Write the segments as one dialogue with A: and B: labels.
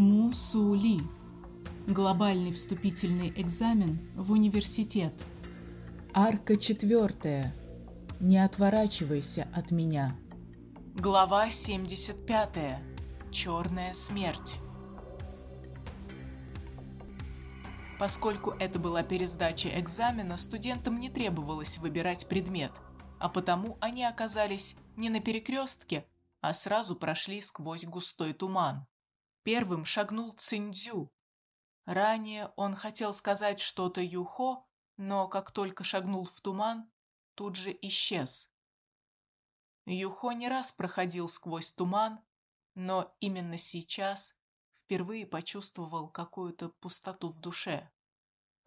A: Мусули. Глобальный вступительный экзамен в университет. Арка четвертая. Не отворачивайся от меня. Глава 75. Черная смерть. Поскольку это была пересдача экзамена, студентам не требовалось выбирать предмет, а потому они оказались не на перекрестке, а сразу прошли сквозь густой туман. Первым шагнул Циндзю. Ранее он хотел сказать что-то Юхо, но как только шагнул в туман, тут же исчез. Юхо не раз проходил сквозь туман, но именно сейчас впервые почувствовал какую-то пустоту в душе.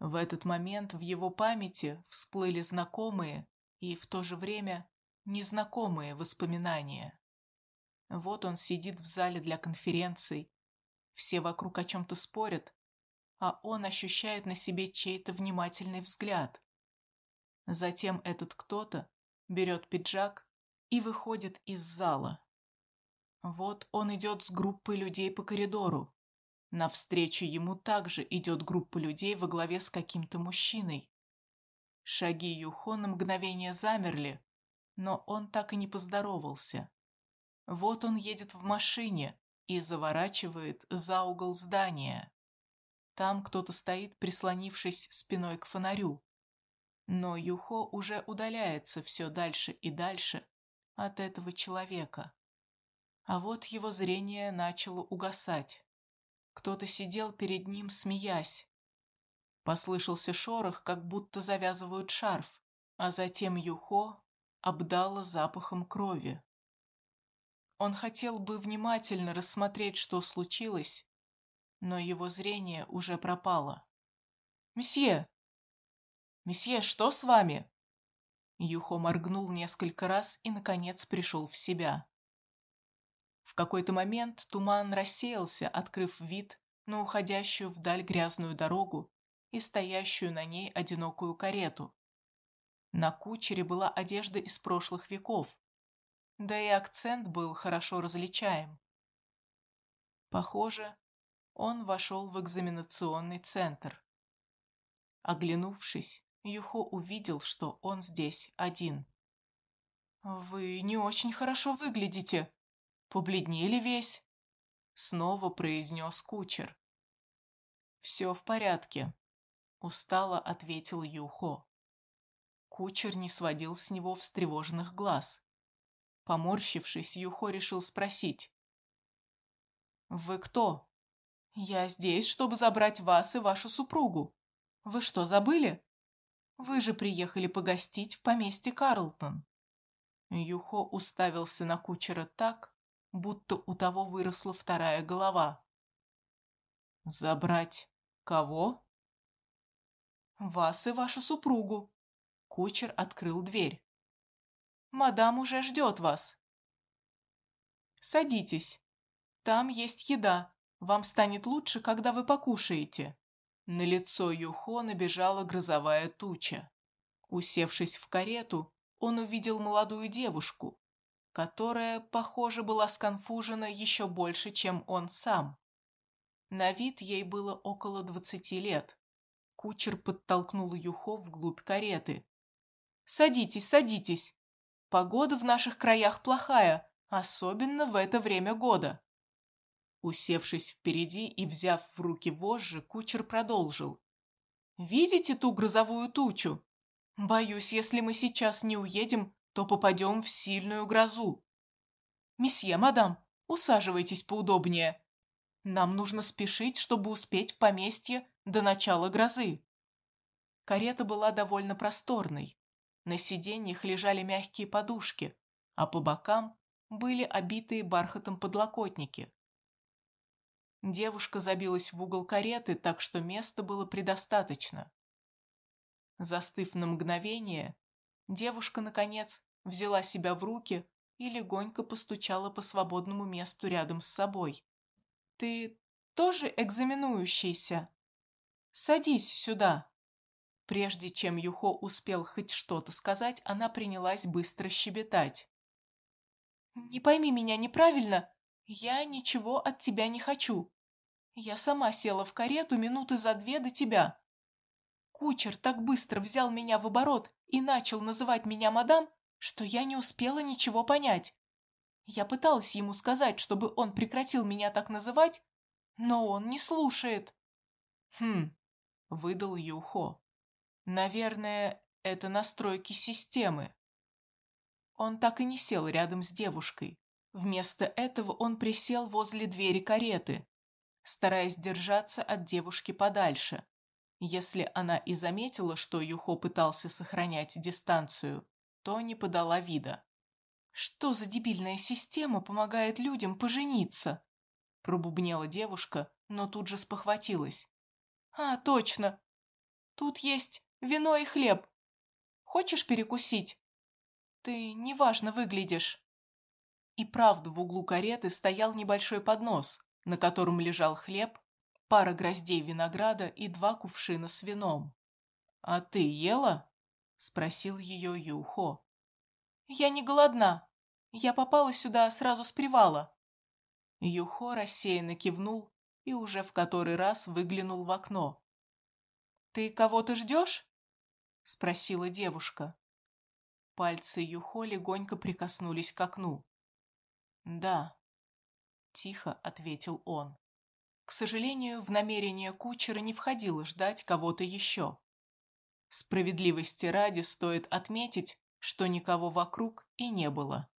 A: В этот момент в его памяти всплыли знакомые и в то же время незнакомые воспоминания. Вот он сидит в зале для конференций, все вокруг о чем-то спорят, а он ощущает на себе чей-то внимательный взгляд. Затем этот кто-то берет пиджак и выходит из зала. Вот он идет с группой людей по коридору. Навстречу ему также идет группа людей во главе с каким-то мужчиной. Шаги Юхо на мгновение замерли, но он так и не поздоровался. Вот он едет в машине, и заворачивает за угол здания. Там кто-то стоит, прислонившись спиной к фонарю. Но Юхо уже удаляется все дальше и дальше от этого человека. А вот его зрение начало угасать. Кто-то сидел перед ним, смеясь. Послышался шорох, как будто завязывают шарф, а затем Юхо обдало запахом крови. Он хотел бы внимательно рассмотреть, что случилось, но его зрение уже пропало. «Месье! Месье, что с вами?» Юхо моргнул несколько раз и, наконец, пришел в себя. В какой-то момент туман рассеялся, открыв вид на уходящую вдаль грязную дорогу и стоящую на ней одинокую карету. На кучере была одежда из прошлых веков, да и акцент был хорошо различаем. Похоже, он вошел в экзаменационный центр. Оглянувшись, Юхо увидел, что он здесь один. «Вы не очень хорошо выглядите. Побледнели весь», — снова произнес кучер. «Все в порядке», — устало ответил Юхо. Кучер не сводил с него встревоженных глаз. Поморщившись, Юхо решил спросить. «Вы кто?» «Я здесь, чтобы забрать вас и вашу супругу. Вы что, забыли? Вы же приехали погостить в поместье Карлтон». Юхо уставился на кучера так, будто у того выросла вторая голова. «Забрать кого?» «Вас и вашу супругу». Кучер открыл дверь. Мадам уже ждет вас. Садитесь. Там есть еда. Вам станет лучше, когда вы покушаете. На лицо Юхо набежала грозовая туча. Усевшись в карету, он увидел молодую девушку, которая, похоже, была сконфужена еще больше, чем он сам. На вид ей было около двадцати лет. Кучер подтолкнул Юхо вглубь кареты. «Садитесь, садитесь. Погода в наших краях плохая, особенно в это время года. Усевшись впереди и взяв в руки вожжи, кучер продолжил. «Видите ту грозовую тучу? Боюсь, если мы сейчас не уедем, то попадем в сильную грозу. Месье, мадам, усаживайтесь поудобнее. Нам нужно спешить, чтобы успеть в поместье до начала грозы». Карета была довольно просторной. На сиденьях лежали мягкие подушки, а по бокам были обитые бархатом подлокотники. Девушка забилась в угол кареты, так что места было предостаточно. Застыв на мгновение, девушка, наконец, взяла себя в руки и легонько постучала по свободному месту рядом с собой. «Ты тоже экзаменующийся? Садись сюда!» Прежде чем Юхо успел хоть что-то сказать, она принялась быстро щебетать. «Не пойми меня неправильно, я ничего от тебя не хочу. Я сама села в карету минуты за две до тебя. Кучер так быстро взял меня в оборот и начал называть меня мадам, что я не успела ничего понять. Я пыталась ему сказать, чтобы он прекратил меня так называть, но он не слушает. Хм, выдал Юхо. Наверное, это настройки системы. Он так и не сел рядом с девушкой. Вместо этого он присел возле двери кареты, стараясь держаться от девушки подальше. Если она и заметила, что Юхо пытался сохранять дистанцию, то не подала вида. «Что за дебильная система помогает людям пожениться?» Пробубнела девушка, но тут же спохватилась. «А, точно! Тут есть вино и хлеб. Хочешь перекусить? Ты неважно выглядишь». И правда в углу кареты стоял небольшой поднос, на котором лежал хлеб, пара гроздей винограда и два кувшина с вином. «А ты ела?» – спросил ее Юхо. «Я не голодна. Я попала сюда сразу с привала». Юхо рассеянно кивнул и уже в который раз выглянул в окно. «Ты кого-то ждешь?» – спросила девушка. Пальцы Юхо легонько прикоснулись к окну. «Да», – тихо ответил он. К сожалению, в намерение кучера не входило ждать кого-то еще. Справедливости ради стоит отметить, что никого вокруг и не было.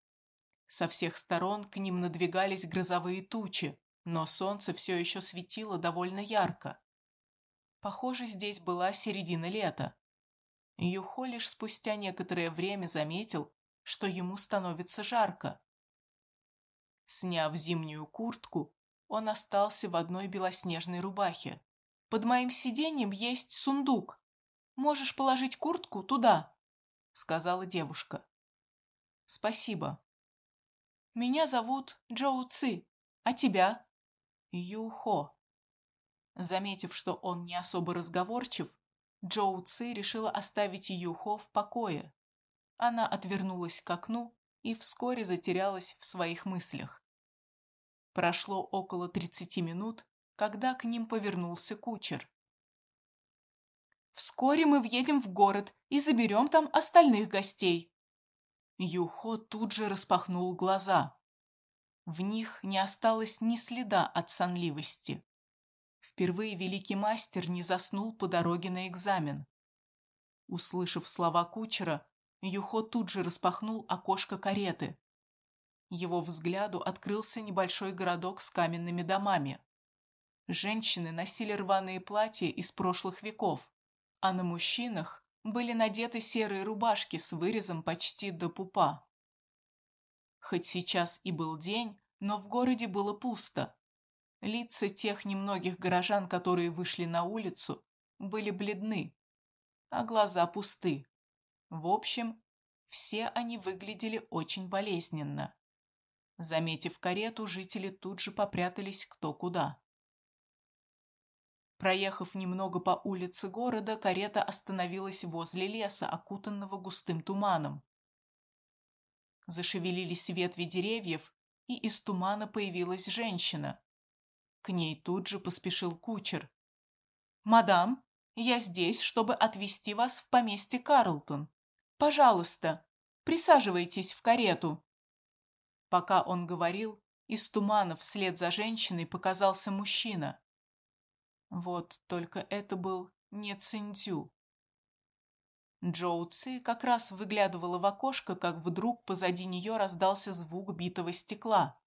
A: Со всех сторон к ним надвигались грозовые тучи, но солнце все еще светило довольно ярко. Похоже, здесь была середина лета. Юхо лишь спустя некоторое время заметил, что ему становится жарко. Сняв зимнюю куртку, он остался в одной белоснежной рубахе. «Под моим сиденьем есть сундук. Можешь положить куртку туда», — сказала девушка. «Спасибо. Меня зовут Джоу Ци, а тебя?» «Юхо». Заметив, что он не особо разговорчив, Джоу Ци решила оставить Юхо в покое. Она отвернулась к окну и вскоре затерялась в своих мыслях. Прошло около тридцати минут, когда к ним повернулся кучер. «Вскоре мы въедем в город и заберем там остальных гостей». Юхо тут же распахнул глаза. В них не осталось ни следа от сонливости. Впервые великий мастер не заснул по дороге на экзамен. Услышав слова кучера, Юхо тут же распахнул окошко кареты. Его взгляду открылся небольшой городок с каменными домами. Женщины носили рваные платья из прошлых веков, а на мужчинах были надеты серые рубашки с вырезом почти до пупа. Хоть сейчас и был день, но в городе было пусто. Лица тех немногих горожан, которые вышли на улицу, были бледны, а глаза пусты. В общем, все они выглядели очень болезненно. Заметив карету, жители тут же попрятались кто куда. Проехав немного по улице города, карета остановилась возле леса, окутанного густым туманом. Зашевелились ветви деревьев, и из тумана появилась женщина. К ней тут же поспешил кучер. «Мадам, я здесь, чтобы отвезти вас в поместье Карлтон. Пожалуйста, присаживайтесь в карету». Пока он говорил, из тумана вслед за женщиной показался мужчина. Вот только это был не Циндзю. Джоу Ци как раз выглядывала в окошко, как вдруг позади нее раздался звук битого стекла.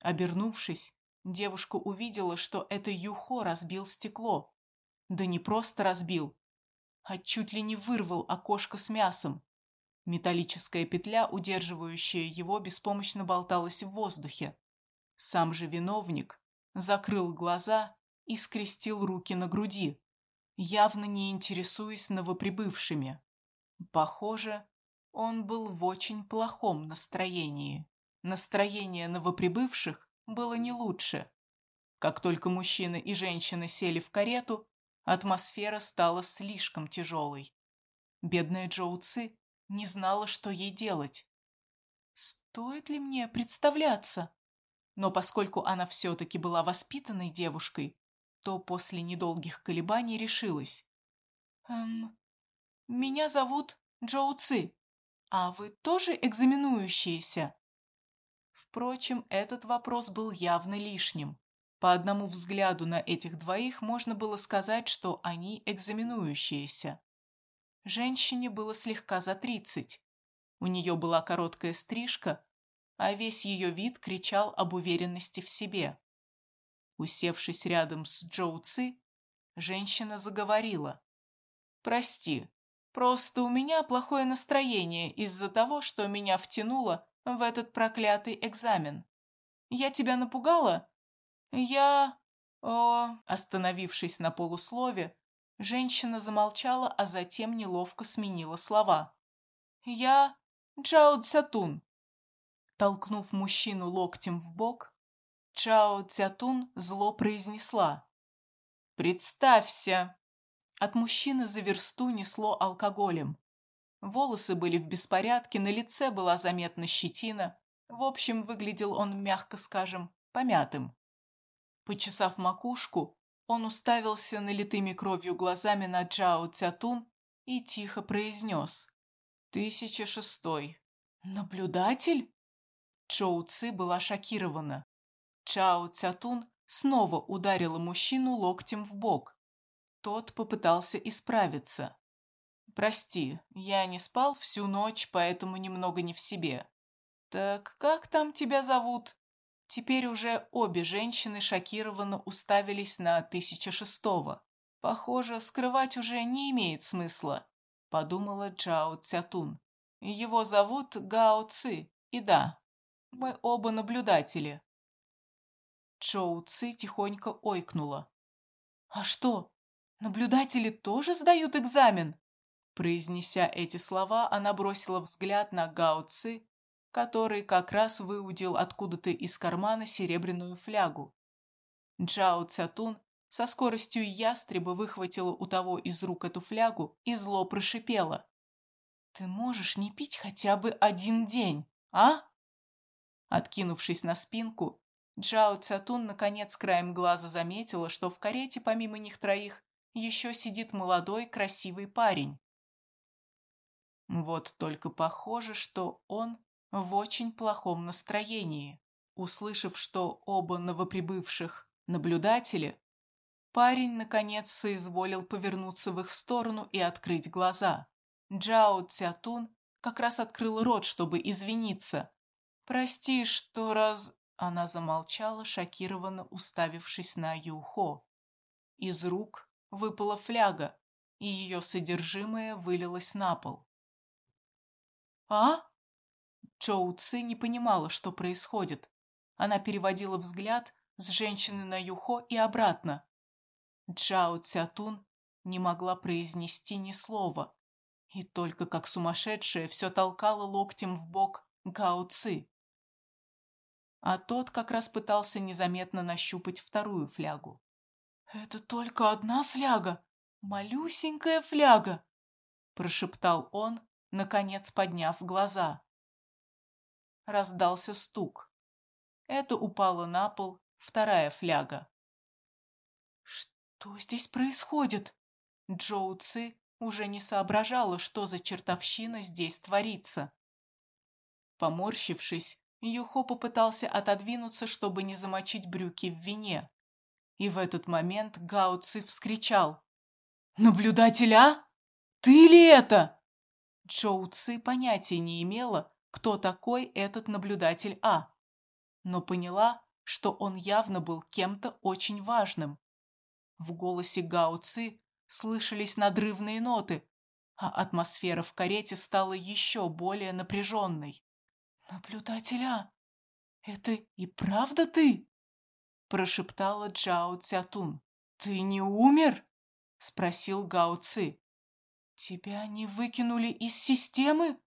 A: Обернувшись, Девушка увидела, что это Юхо разбил стекло. Да не просто разбил, а чуть ли не вырвал окошко с мясом. Металлическая петля, удерживающая его, беспомощно болталась в воздухе. Сам же виновник закрыл глаза и скрестил руки на груди, явно не интересуясь новоприбывшими. Похоже, он был в очень плохом настроении. Настроение новоприбывших было не лучше. Как только мужчина и женщина сели в карету, атмосфера стала слишком тяжелой. Бедная Джоу Ци не знала, что ей делать. «Стоит ли мне представляться?» Но поскольку она все-таки была воспитанной девушкой, то после недолгих колебаний решилась. «Эм, меня зовут Джоу Ци, а вы тоже экзаменующиеся?» Впрочем, этот вопрос был явно лишним. По одному взгляду на этих двоих можно было сказать, что они экзаменующиеся. Женщине было слегка за тридцать. У нее была короткая стрижка, а весь ее вид кричал об уверенности в себе. Усевшись рядом с Джоу Ци, женщина заговорила. «Прости, просто у меня плохое настроение из-за того, что меня втянуло в этот проклятый экзамен. Я тебя напугала? Я...» О... Остановившись на полуслове, женщина замолчала, а затем неловко сменила слова. «Я Джао Цятун». Толкнув мужчину локтем в бок, Чао Цятун зло произнесла. «Представься!» От мужчины за версту несло алкоголем. Волосы были в беспорядке, на лице была заметна щетина. В общем, выглядел он, мягко скажем, помятым. Почесав макушку, он уставился налитыми кровью глазами на Джао Цятун и тихо произнес. «Тысяча шестой». «Наблюдатель?» Чоу Ци была шокирована. Чао Цятун снова ударила мужчину локтем в бок. Тот попытался исправиться. «Прости, я не спал всю ночь, поэтому немного не в себе». «Так как там тебя зовут?» Теперь уже обе женщины шокированно уставились на тысяча шестого. «Похоже, скрывать уже не имеет смысла», – подумала Джао Цятун. «Его зовут Гао Ци, и да, мы оба наблюдатели. Чоу Ци тихонько ойкнула. «А что, наблюдатели тоже сдают экзамен?» Произнеся эти слова, она бросила взгляд на Гао Ци, который как раз выудил откуда-то из кармана серебряную флягу. Джао Цятун со скоростью ястреба выхватила у того из рук эту флягу и зло прошипела. «Ты можешь не пить хотя бы один день, а?» Откинувшись на спинку, Джао Цятун наконец краем глаза заметила, что в карете помимо них троих еще сидит молодой красивый парень. Вот только похоже, что он в очень плохом настроении. Услышав, что оба новоприбывших наблюдатели, парень наконец соизволил повернуться в их сторону и открыть глаза. Джао Цятун как раз открыл рот, чтобы извиниться. «Прости, что раз...» Она замолчала, шокированно уставившись на Юхо. Из рук выпала фляга, и ее содержимое вылилось на пол. «А?» Чоу Ци не понимала, что происходит. Она переводила взгляд с женщины на Юхо и обратно. Джао Цятун не могла произнести ни слова, и только как сумасшедшая все толкала локтем в бок Гао Ци а тот как раз пытался незаметно нащупать вторую флягу. «Это только одна фляга, малюсенькая фляга!» прошептал он, наконец подняв глаза. Раздался стук. Это упала на пол вторая фляга. «Что здесь происходит?» Джоу Ци уже не соображала, что за чертовщина здесь творится. Поморщившись, Юхо попытался отодвинуться, чтобы не замочить брюки в вине. И в этот момент Гао Ци вскричал. «Наблюдатель А? Ты ли это?» Джоу Ци понятия не имела, кто такой этот наблюдатель А, но поняла, что он явно был кем-то очень важным. В голосе Гао Ци слышались надрывные ноты, а атмосфера в карете стала еще более напряженной. «Наблюдателя, это и правда ты?» прошептала Джао Цятун. «Ты не умер?» спросил Гао Ци. «Тебя не выкинули из системы?»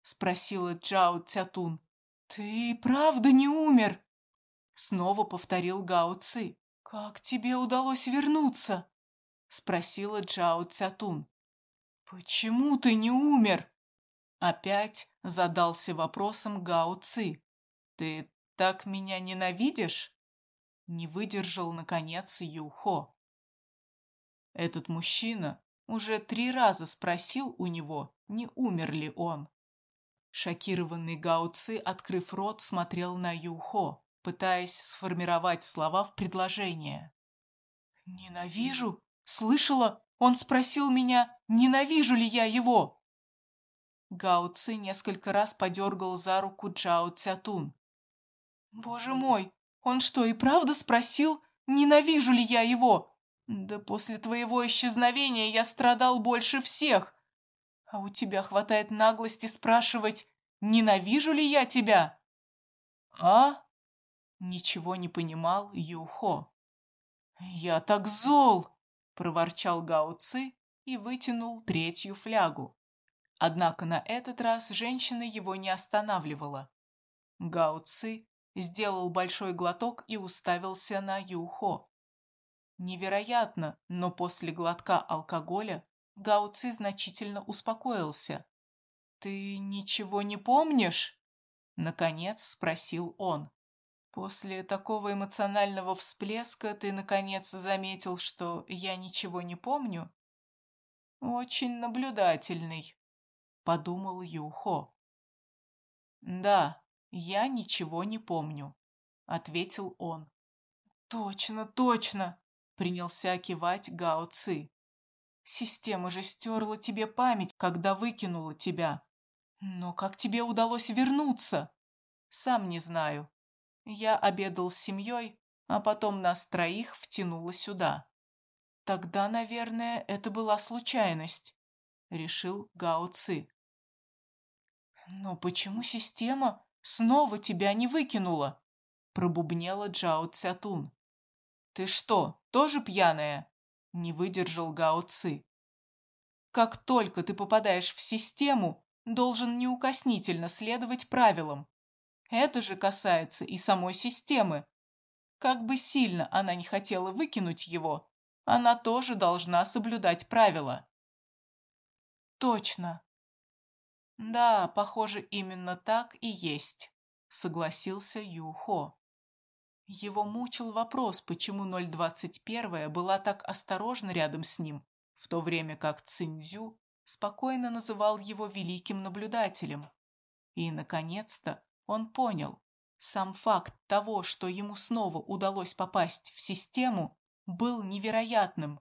A: спросила Джао Цятун. «Ты правда не умер?» Снова повторил Гао Ци. «Как тебе удалось вернуться?» спросила Джао Цятун. «Почему ты не умер?» Опять задался вопросом Гао Ци. «Ты так меня ненавидишь?» Не выдержал, наконец, Юхо. Этот мужчина уже три раза спросил у него, не умер ли он. Шокированный Гао Ци, открыв рот, смотрел на Юхо, пытаясь сформировать слова в предложение. «Ненавижу? Слышала? Он спросил меня, ненавижу ли я его?» Гао Ци несколько раз подергал за руку Джао Цятун. «Боже мой, он что, и правда спросил, ненавижу ли я его? Да после твоего исчезновения я страдал больше всех. А у тебя хватает наглости спрашивать, ненавижу ли я тебя?» «А?» Ничего не понимал Юхо. «Я так зол!» – проворчал Гао Ци и вытянул третью флягу. Однако на этот раз женщина его не останавливала. Гао Ци сделал большой глоток и уставился на Юхо. Невероятно, но после глотка алкоголя Гао Ци значительно успокоился. «Ты ничего не помнишь?» Наконец спросил он. «После такого эмоционального всплеска ты, наконец, заметил, что я ничего не помню?» «Очень наблюдательный», — подумал Юхо. «Да, я ничего не помню», — ответил он. «Точно, точно!» — принялся кивать Гао Ци. «Система же стерла тебе память, когда выкинула тебя. Но как тебе удалось вернуться?» «Сам не знаю. Я обедал с семьей, а потом нас троих втянуло сюда. Тогда, наверное, это была случайность, решил Гао Ци. Но почему система снова тебя не выкинула? Пробубнела Джао Цятун. Ты что, тоже пьяная? Не выдержал Гао Ци. Как только ты попадаешь в систему, должен неукоснительно следовать правилам. Это же касается и самой системы. Как бы сильно она не хотела выкинуть его, она тоже должна соблюдать правила. Точно. Да, похоже, именно так и есть, согласился Юхо. Его мучил вопрос, почему 021 была так осторожна рядом с ним, в то время как Циндзю спокойно называл его великим наблюдателем. И, наконец-то, он понял, сам факт того, что ему снова удалось попасть в систему, был невероятным.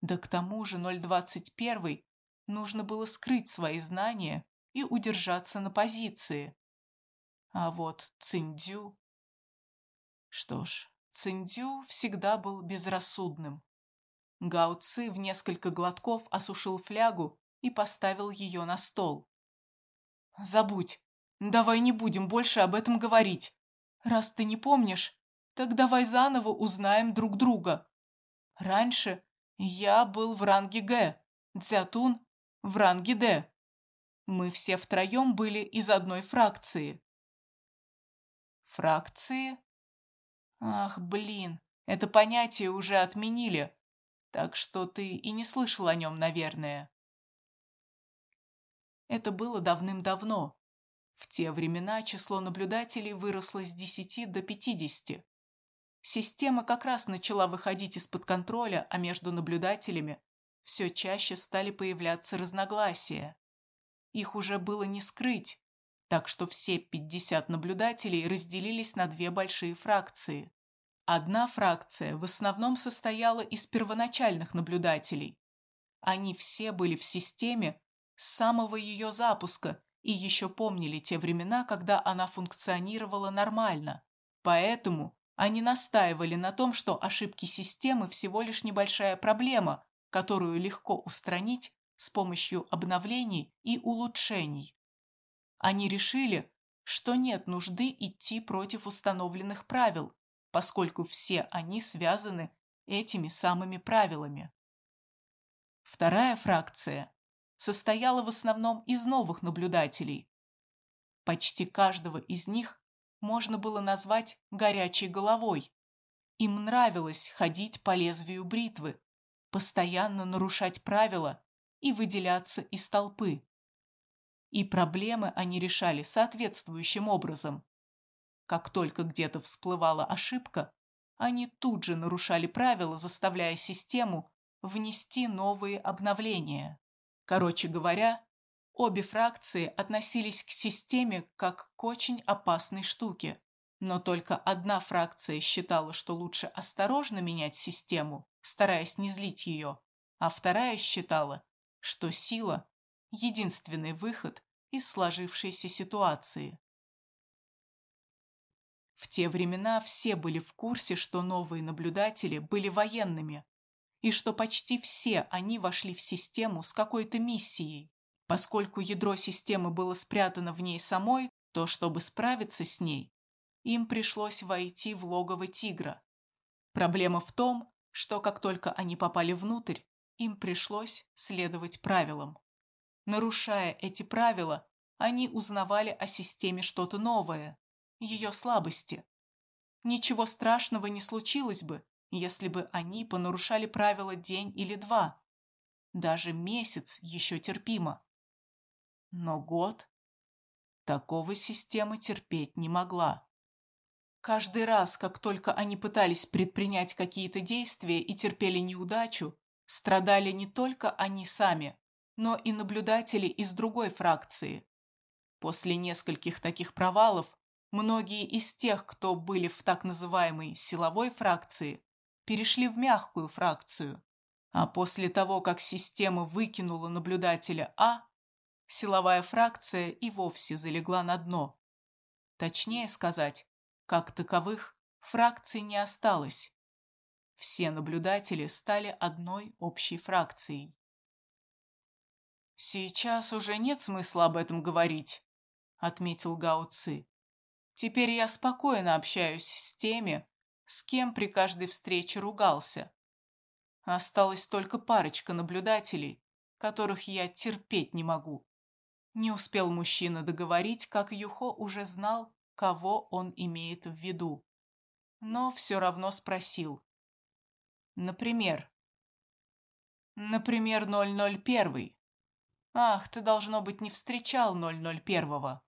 A: Да к тому же 021 нужно было скрыть свои знания и удержаться на позиции. А вот Циндю... Что ж, Циндю всегда был безрассудным. Гао Ци в несколько глотков осушил флягу и поставил ее на стол. «Забудь, Давай не будем больше об этом говорить. Раз ты не помнишь, так давай заново узнаем друг друга. Раньше я был в ранге Г, Дзятун в ранге Д. Мы все втроем были из одной фракции. Фракции? Ах, блин, это понятие уже отменили, так что ты и не слышал о нем, наверное. Это было давным-давно, в те времена число наблюдателей выросло с 10 до 50. Система как раз начала выходить из-под контроля, а между наблюдателями все чаще стали появляться разногласия. Их уже было не скрыть, так что все 50 наблюдателей разделились на две большие фракции. Одна фракция в основном состояла из первоначальных наблюдателей. Они все были в системе с самого ее запуска и еще помнили те времена, когда она функционировала нормально. Поэтому они настаивали на том, что ошибки системы всего лишь небольшая проблема, которую легко устранить с помощью обновлений и улучшений. Они решили, что нет нужды идти против установленных правил, поскольку все они связаны этими самыми правилами. Вторая фракция состояла в основном из новых наблюдателей. Почти каждого из них можно было назвать горячей головой. Им нравилось ходить по лезвию бритвы, постоянно нарушать правила и выделяться из толпы. И проблемы они решали соответствующим образом. Как только где-то всплывала ошибка, они тут же нарушали правила, заставляя систему внести новые обновления. Короче говоря, обе фракции относились к системе как к очень опасной штуке. Но только одна фракция считала, что лучше осторожно менять систему, стараясь не злить ее, а вторая считала, что сила – единственный выход из сложившейся ситуации. В те времена все были в курсе, что новые наблюдатели были военными, и что почти все они вошли в систему с какой-то миссией. Поскольку ядро системы было спрятано в ней самой, то, чтобы справиться с ней, им пришлось войти в логово тигра. Проблема в том, что как только они попали внутрь, им пришлось следовать правилам. Нарушая эти правила, они узнавали о системе что-то новое, ее слабости. Ничего страшного не случилось бы, если бы они понарушали правила день или два. Даже месяц еще терпимо. Но год? Такого система терпеть не могла. Каждый раз, как только они пытались предпринять какие-то действия и терпели неудачу, страдали не только они сами, но и наблюдатели из другой фракции. После нескольких таких провалов многие из тех, кто были в так называемой силовой фракции, перешли в мягкую фракцию. А после того, как система выкинула наблюдателя А, силовая фракция и вовсе залегла на дно. Точнее сказать, как таковых фракций не осталось. Все наблюдатели стали одной общей фракцией. «Сейчас уже нет смысла об этом говорить», — отметил Гао. «Теперь я спокойно общаюсь с теми, с кем при каждой встрече ругался. Осталась только парочка наблюдателей, которых я терпеть не могу». Не успел мужчина договорить, как Юхо уже знал, кого он имеет в виду. Но все равно спросил. Например? Например, 001. Ах, ты, должно быть, не встречал 001-го.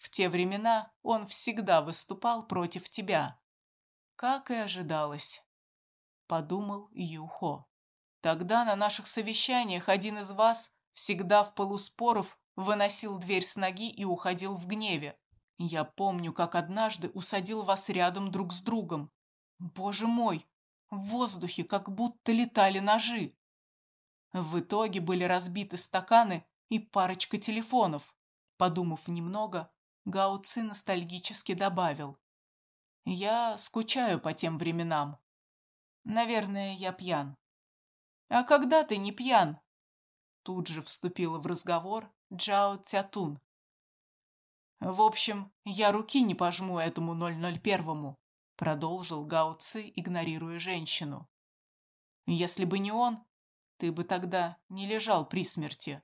A: В те времена он всегда выступал против тебя. Как и ожидалось, подумал Юхо. Тогда на наших совещаниях один из вас всегда в полуспоров выносил дверь с ноги и уходил в гневе. Я помню, как однажды усадил вас рядом друг с другом. Боже мой, в воздухе как будто летали ножи. В итоге были разбиты стаканы и парочка телефонов. Подумав немного, Гао Ци ностальгически добавил. Я скучаю по тем временам. Наверное, я пьян. А когда ты не пьян? Тут же вступила в разговор Джао Цятун. В общем, я руки не пожму этому 001-му продолжил Гао Ци, игнорируя женщину. Если бы не он, ты бы тогда не лежал при смерти.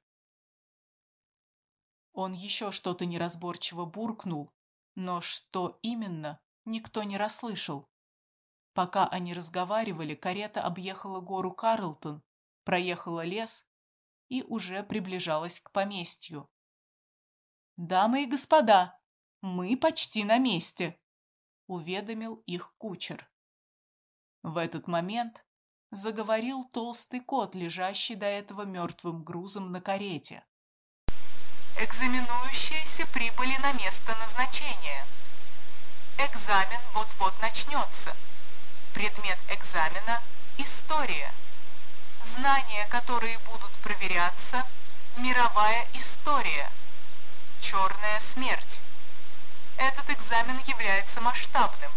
A: Он еще что-то неразборчиво буркнул, но что именно, никто не расслышал. Пока они разговаривали, карета объехала гору Карлтон, проехала лес и уже приближалась к поместью. «Дамы и господа, мы почти на месте!» уведомил их кучер. В этот момент заговорил толстый кот, лежащий до этого мертвым грузом на карете.
B: Экзаменующиеся прибыли на место назначения. Экзамен вот-вот начнется. Предмет экзамена – история. Знания, которые будут проверяться – мировая история. Черная смерть. Этот экзамен является масштабным.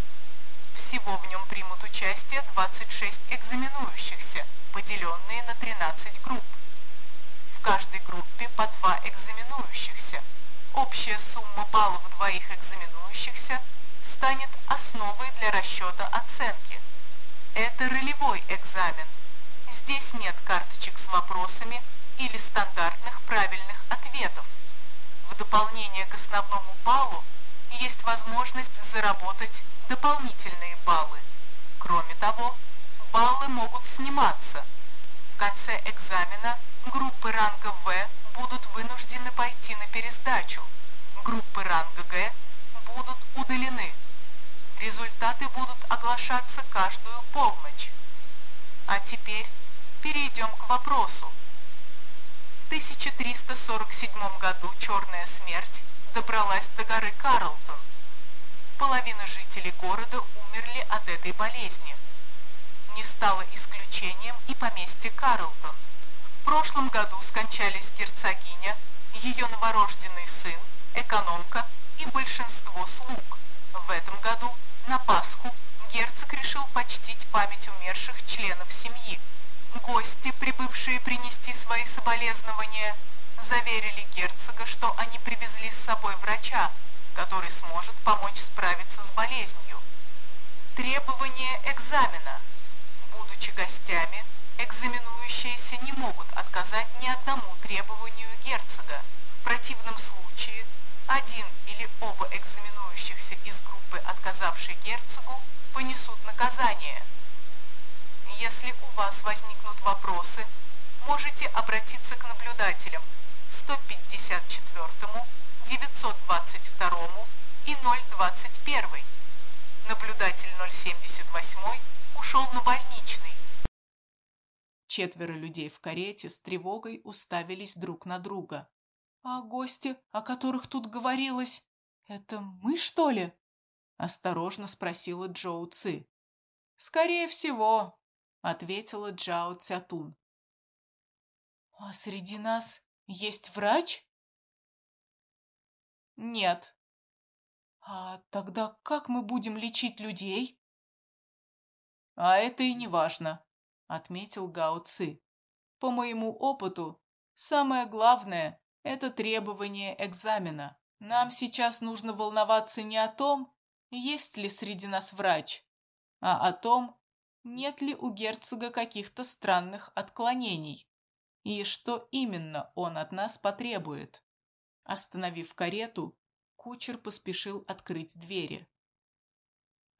B: Всего в нем примут участие 26 экзаменующихся, поделенные на 13 групп. В каждой группе по два экзаменующихся. Общая сумма баллов двоих экзаменующихся станет основой для расчета оценки. Это ролевой экзамен. Здесь нет карточек с вопросами или стандартных правильных ответов. В дополнение к основному баллу есть возможность заработать дополнительные баллы. Кроме того, баллы могут сниматься. В конце экзамена группы ранга В будут вынуждены пойти на пересдачу. Группы ранга Г будут удалены. Результаты будут оглашаться каждую полночь. А теперь перейдем к вопросу. В 1347 году Черная Смерть добралась до горы Карлтон. Половина жителей города умерли от этой болезни. Не стало исключением и поместье Карлтон. Прошлом году скончались герцогиня, ее новорожденный сын, экономка и большинство слуг. В этом году на Пасху герцог решил почтить память умерших членов семьи. Гости, прибывшие принести свои соболезнования, заверили герцога, что они привезли с собой врача, который сможет помочь справиться с болезнью. Требования экзамена. Будучи гостями, экзаменующиеся не могут отказать ни одному требованию герцога. В противном случае один или оба экзаменующихся из группы, отказавшей герцогу, понесут наказание. Если у вас возникнут вопросы, можете обратиться к наблюдателям 154, 922 и 021. Наблюдатель 078 ушел на больничный.
A: Четверо людей в карете с тревогой уставились друг на друга. «А гости, о которых тут говорилось, это мы, что ли?» Осторожно спросила Джоу Ци. «Скорее всего», — ответила Джао Цятун. «А среди нас есть врач?» «Нет». «А тогда как мы будем лечить людей?» «А это и не важно», — отметил Гао Ци. «По моему опыту, самое главное — это требование экзамена. Нам сейчас нужно волноваться не о том, есть ли среди нас врач, а о том, нет ли у герцога каких-то странных отклонений и что именно он от нас потребует. Остановив карету, кучер поспешил открыть двери.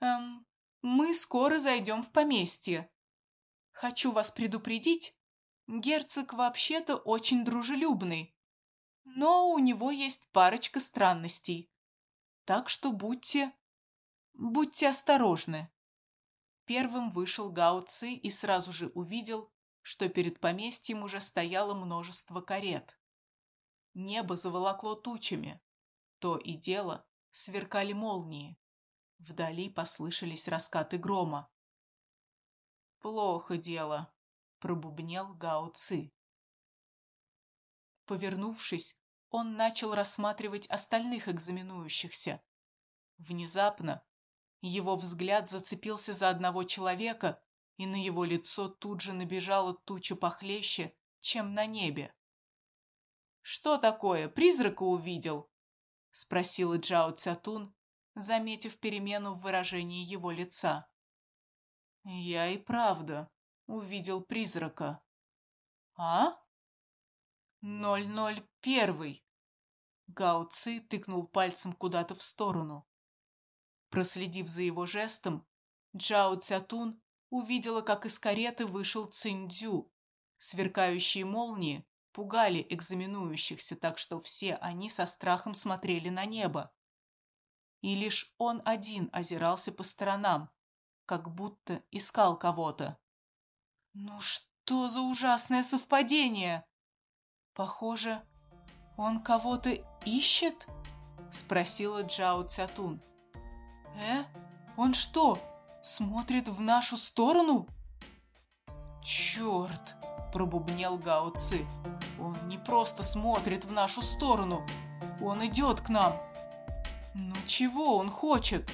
A: «Эм, мы скоро зайдем в поместье. Хочу вас предупредить, герцог вообще-то очень дружелюбный, но у него есть парочка странностей. Так что будьте... будьте осторожны». Первым вышел Гао Ци и сразу же увидел, что перед поместьем уже стояло множество карет. Небо заволокло тучами. То и дело сверкали молнии. Вдали послышались раскаты грома. «Плохо дело», — пробубнел Гао Ци. Повернувшись, он начал рассматривать остальных экзаменующихся. Внезапно его взгляд зацепился за одного человека, и на его лицо тут же набежала туча похлеще, чем на небе. «Что такое? Призрака увидел?» — спросила Джао Цятун, заметив перемену в выражении его лица. «Я и правда увидел призрака». «А?» «Ноль ноль первый!» Ци тыкнул пальцем куда-то в сторону. Проследив за его жестом, Джао Цятун увидела, как из кареты вышел Циндзю. Сверкающие молнии пугали экзаменующихся, так что все они со страхом смотрели на небо. И лишь он один озирался по сторонам, как будто искал кого-то. «Ну что за ужасное совпадение?» «Похоже, он кого-то ищет?» — спросила Джао Цятун. «Э? Он что, смотрит в нашу сторону?» «Черт!» – пробубнел Гао Ци. «Он не просто смотрит в нашу сторону, он идет к нам!» «Ну чего он хочет?»